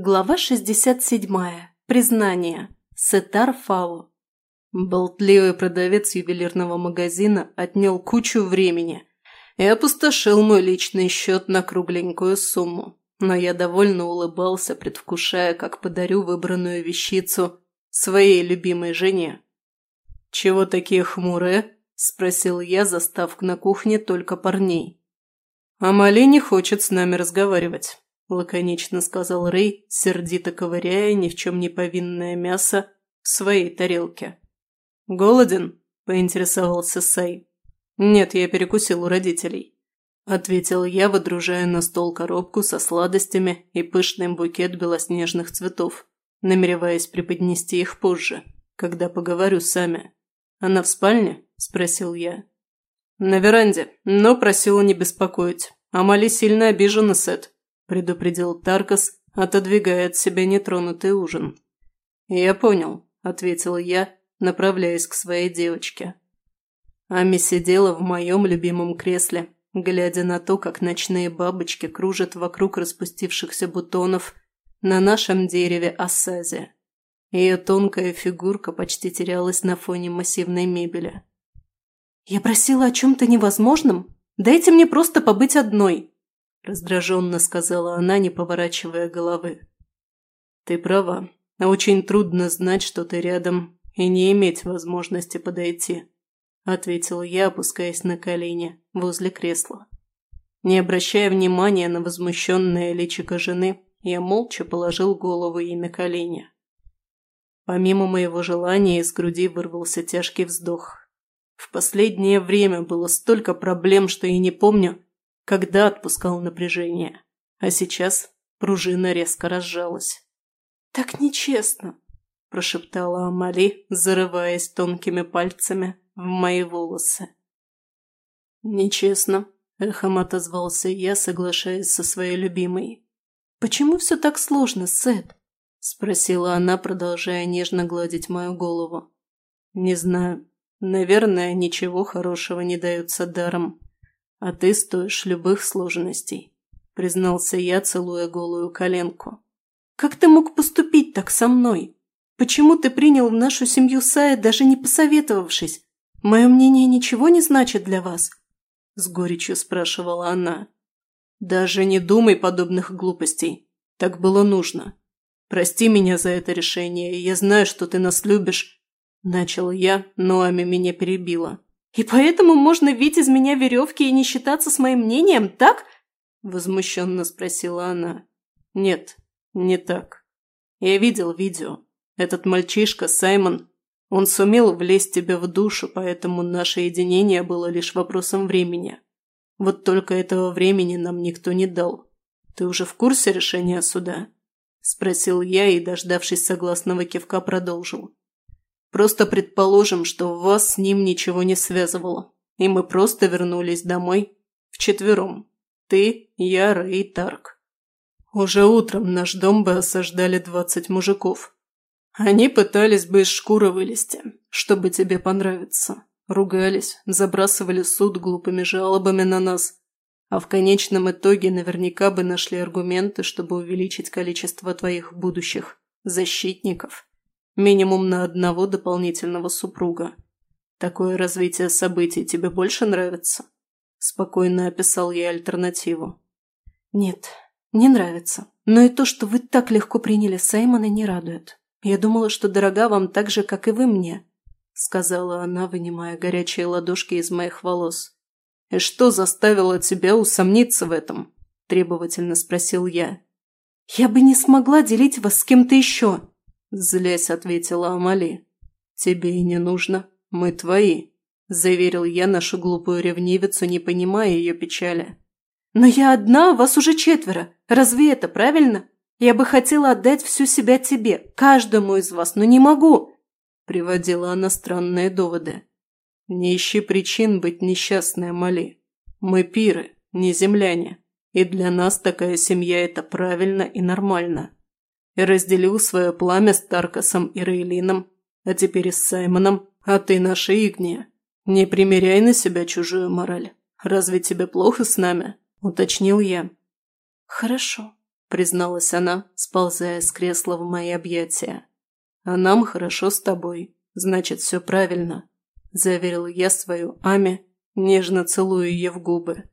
Глава 67. Признание. Сетар Фау. Болтливый продавец ювелирного магазина отнял кучу времени и опустошил мой личный счет на кругленькую сумму. Но я довольно улыбался, предвкушая, как подарю выбранную вещицу своей любимой жене. «Чего такие хмурые?» – спросил я, застав на кухне только парней. «Амали не хочет с нами разговаривать». – лаконично сказал Рэй, сердито ковыряя ни в чем не повинное мясо в своей тарелке. «Голоден?» – поинтересовался Сай. «Нет, я перекусил у родителей», – ответил я, выдружая на стол коробку со сладостями и пышный букет белоснежных цветов, намереваясь преподнести их позже, когда поговорю сами. «Она в спальне?» – спросил я. «На веранде, но просила не беспокоить. Амали сильно обижена, Сет», предупредил Таркас, отодвигая от себя нетронутый ужин. «Я понял», – ответил я, направляясь к своей девочке. Ами сидела в моем любимом кресле, глядя на то, как ночные бабочки кружат вокруг распустившихся бутонов на нашем дереве Ассази. Ее тонкая фигурка почти терялась на фоне массивной мебели. «Я просила о чем-то невозможном? Дайте мне просто побыть одной!» – раздраженно сказала она, не поворачивая головы. «Ты права. Очень трудно знать, что ты рядом, и не иметь возможности подойти», – ответил я, опускаясь на колени возле кресла. Не обращая внимания на возмущенное личико жены, я молча положил голову ей на колени. Помимо моего желания из груди вырвался тяжкий вздох. В последнее время было столько проблем, что я не помню, когда отпускал напряжение. А сейчас пружина резко разжалась. «Так нечестно!» – прошептала Амали, зарываясь тонкими пальцами в мои волосы. «Нечестно», – эхом отозвался я, соглашаясь со своей любимой. «Почему все так сложно, Сет?» – спросила она, продолжая нежно гладить мою голову. «Не знаю. Наверное, ничего хорошего не дается даром. «А ты стоишь любых сложностей», – признался я, целуя голую коленку. «Как ты мог поступить так со мной? Почему ты принял в нашу семью Сая, даже не посоветовавшись? Мое мнение ничего не значит для вас?» – с горечью спрашивала она. «Даже не думай подобных глупостей. Так было нужно. Прости меня за это решение, я знаю, что ты нас любишь». Начал я, но Ами меня перебила. И поэтому можно видеть из меня веревки и не считаться с моим мнением, так?» Возмущенно спросила она. «Нет, не так. Я видел видео. Этот мальчишка, Саймон, он сумел влезть тебе в душу, поэтому наше единение было лишь вопросом времени. Вот только этого времени нам никто не дал. Ты уже в курсе решения суда?» Спросил я и, дождавшись согласного кивка, продолжил. Просто предположим, что вас с ним ничего не связывало, и мы просто вернулись домой вчетвером. Ты, Яра и Тарк. Уже утром наш дом бы осаждали двадцать мужиков. Они пытались бы из шкуры вылезти, чтобы тебе понравиться. Ругались, забрасывали суд глупыми жалобами на нас. А в конечном итоге наверняка бы нашли аргументы, чтобы увеличить количество твоих будущих защитников. Минимум на одного дополнительного супруга. Такое развитие событий тебе больше нравится?» Спокойно описал я альтернативу. «Нет, не нравится. Но и то, что вы так легко приняли Саймона, не радует. Я думала, что дорога вам так же, как и вы мне», сказала она, вынимая горячие ладошки из моих волос. «И что заставило тебя усомниться в этом?» требовательно спросил я. «Я бы не смогла делить вас с кем-то еще», Злясь ответила Амали. «Тебе и не нужно. Мы твои», – заверил я нашу глупую ревнивицу, не понимая ее печали. «Но я одна, вас уже четверо. Разве это правильно? Я бы хотела отдать всю себя тебе, каждому из вас, но не могу», – приводила она странные доводы. «Не ищи причин быть несчастной, Амали. Мы пиры, не земляне, и для нас такая семья – это правильно и нормально» и разделил свое пламя с Таркасом и Рейлином, а теперь и с Саймоном, а ты наша Игния. Не примеряй на себя чужую мораль. Разве тебе плохо с нами?» – уточнил я. «Хорошо», – призналась она, сползая с кресла в мои объятия. «А нам хорошо с тобой, значит, все правильно», – заверил я свою Аме, нежно целуя ее в губы.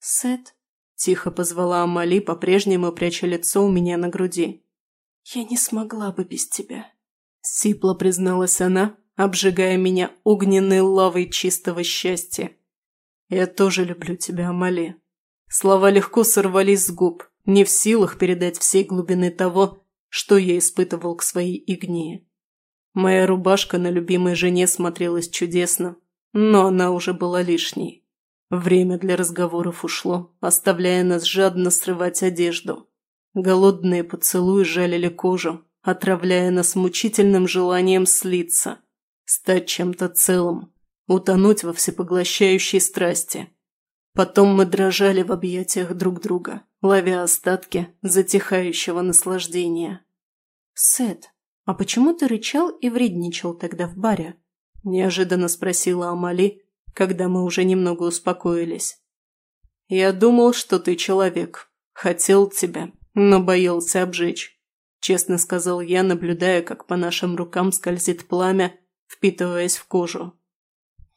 «Сет?» – тихо позвала Амали, по-прежнему пряча лицо у меня на груди. «Я не смогла бы без тебя», – сипло призналась она, обжигая меня огненной лавой чистого счастья. «Я тоже люблю тебя, Амали». Слова легко сорвались с губ, не в силах передать всей глубины того, что я испытывал к своей Игнии. Моя рубашка на любимой жене смотрелась чудесно, но она уже была лишней. Время для разговоров ушло, оставляя нас жадно срывать одежду. Голодные поцелуи жалили кожу, отравляя нас мучительным желанием слиться, стать чем-то целым, утонуть во всепоглощающей страсти. Потом мы дрожали в объятиях друг друга, ловя остатки затихающего наслаждения. «Сет, а почему ты рычал и вредничал тогда в баре?» – неожиданно спросила Амали, когда мы уже немного успокоились. «Я думал, что ты человек. Хотел тебя, но боялся обжечь», – честно сказал я, наблюдая, как по нашим рукам скользит пламя, впитываясь в кожу.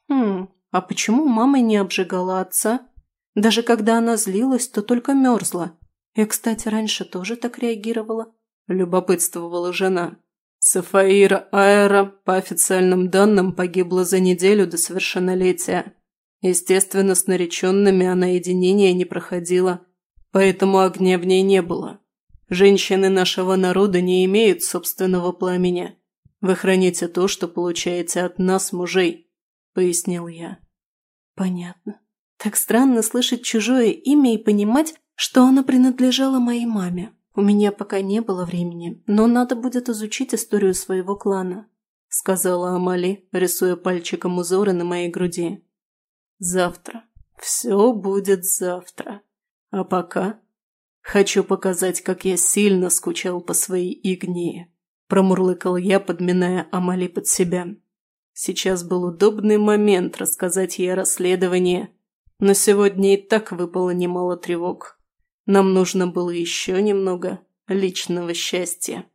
«Хм, а почему мама не обжигала отца? Даже когда она злилась, то только мерзла. Я, кстати, раньше тоже так реагировала», – любопытствовала жена. Сафаира Аэра, по официальным данным, погибла за неделю до совершеннолетия. Естественно, с нареченными она единения не проходила, поэтому огня в ней не было. Женщины нашего народа не имеют собственного пламени. Вы храните то, что получаете от нас, мужей», – пояснил я. «Понятно. Так странно слышать чужое имя и понимать, что оно принадлежало моей маме. У меня пока не было времени, но надо будет изучить историю своего клана», – сказала Амали, рисуя пальчиком узоры на моей груди. «Завтра. Все будет завтра. А пока хочу показать, как я сильно скучал по своей Игнии», – промурлыкал я, подминая Амали под себя. Сейчас был удобный момент рассказать ей о расследовании, но сегодня и так выпало немало тревог. Нам нужно было еще немного личного счастья.